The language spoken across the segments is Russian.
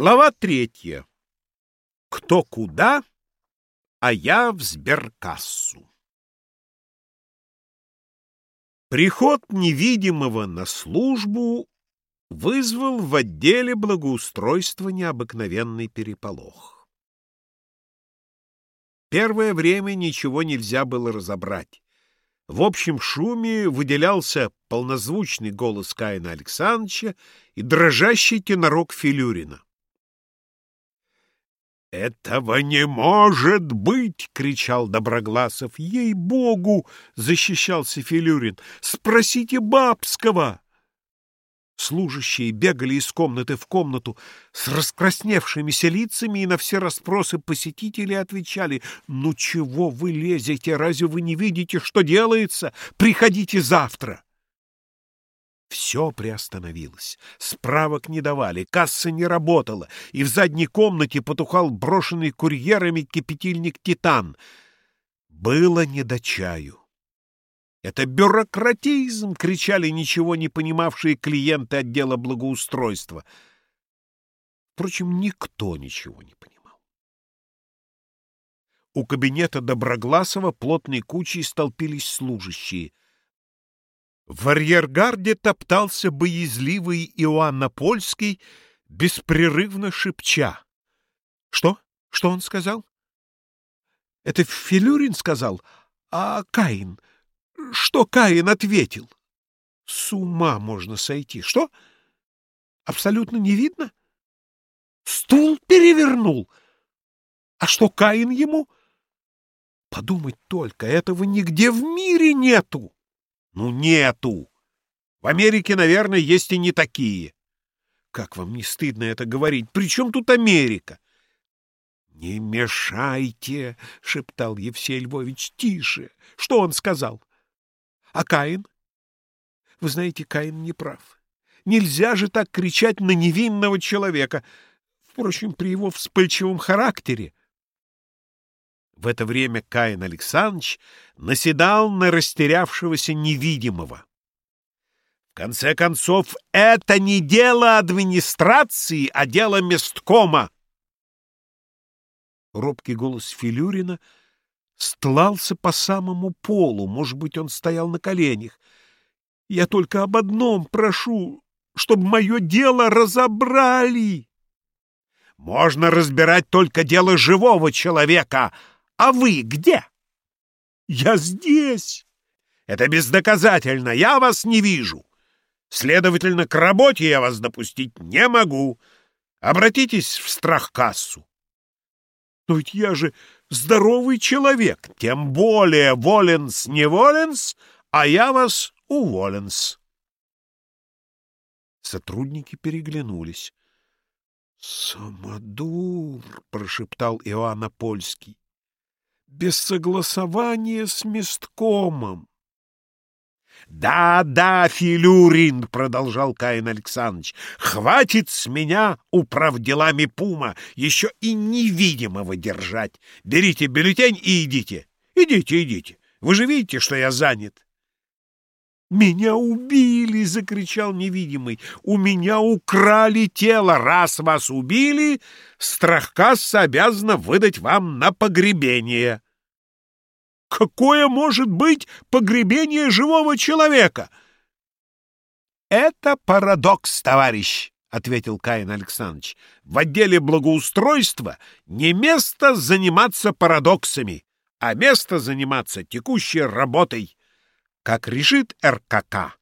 Глава третья. Кто куда, а я в сберкассу. Приход невидимого на службу вызвал в отделе благоустройства необыкновенный переполох. Первое время ничего нельзя было разобрать. В общем шуме выделялся полнозвучный голос Каина Александровича и дрожащий тенорок Филюрина. «Этого не может быть!» — кричал Доброгласов. «Ей-богу!» — защищался Филюрин. «Спросите Бабского!» Служащие бегали из комнаты в комнату с раскрасневшимися лицами и на все расспросы посетителей отвечали «Ну чего вы лезете? Разве вы не видите, что делается? Приходите завтра!» Все приостановилось. Справок не давали, касса не работала, и в задней комнате потухал брошенный курьерами кипятильник «Титан». Было не до чаю. «Это бюрократизм!» — кричали ничего не понимавшие клиенты отдела благоустройства. Впрочем, никто ничего не понимал. У кабинета Доброгласова плотной кучей столпились служащие — в арьергарде топтался боязливый Иоанна Польский, беспрерывно шепча. — Что? Что он сказал? — Это Филюрин сказал, а Каин? Что Каин ответил? — С ума можно сойти. Что? Абсолютно не видно? Стул перевернул. А что Каин ему? Подумать только, этого нигде в мире нету. Ну, нету. В Америке, наверное, есть и не такие. Как вам не стыдно это говорить? При чем тут Америка? Не мешайте, — шептал Евсей Львович. Тише. Что он сказал? А Каин? Вы знаете, Каин не прав. Нельзя же так кричать на невинного человека. Впрочем, при его вспыльчивом характере в это время Каин Александрович наседал на растерявшегося невидимого. В конце концов, это не дело администрации, а дело месткома. Робкий голос Филюрина стлался по самому полу, может быть, он стоял на коленях. Я только об одном прошу, чтобы мое дело разобрали. Можно разбирать только дело живого человека, а вы где? Я здесь. Это бездоказательно. Я вас не вижу. Следовательно, к работе я вас допустить не могу. Обратитесь в страхкассу. Но ведь я же здоровый человек. Тем более воленс не воленс, а я вас уволенс. Сотрудники переглянулись. «Самодур!» — прошептал Иоанна Польский без согласования с месткомом. «Да, да, Филюрин!» — продолжал Каин Александрович. «Хватит с меня управделами пума, еще и невидимого держать. Берите бюллетень и идите. Идите, идите. Вы же видите, что я занят». «Меня убили!» — закричал невидимый. «У меня украли тело! Раз вас убили, страхкасса обязана выдать вам на погребение!» «Какое может быть погребение живого человека?» «Это парадокс, товарищ!» — ответил Каин Александрович. «В отделе благоустройства не место заниматься парадоксами, а место заниматься текущей работой». Как решит РКК,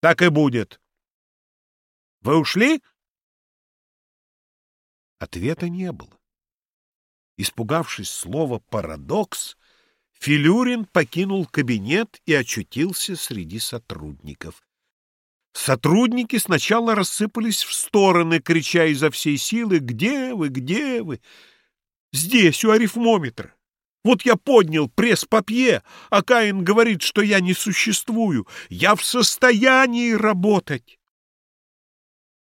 так и будет. Вы ушли? Ответа не было. Испугавшись слова «парадокс», Филюрин покинул кабинет и очутился среди сотрудников. Сотрудники сначала рассыпались в стороны, крича изо всей силы «Где вы? Где вы?» «Здесь, у арифмометра». Вот я поднял пресс-папье, а Каин говорит, что я не существую. Я в состоянии работать.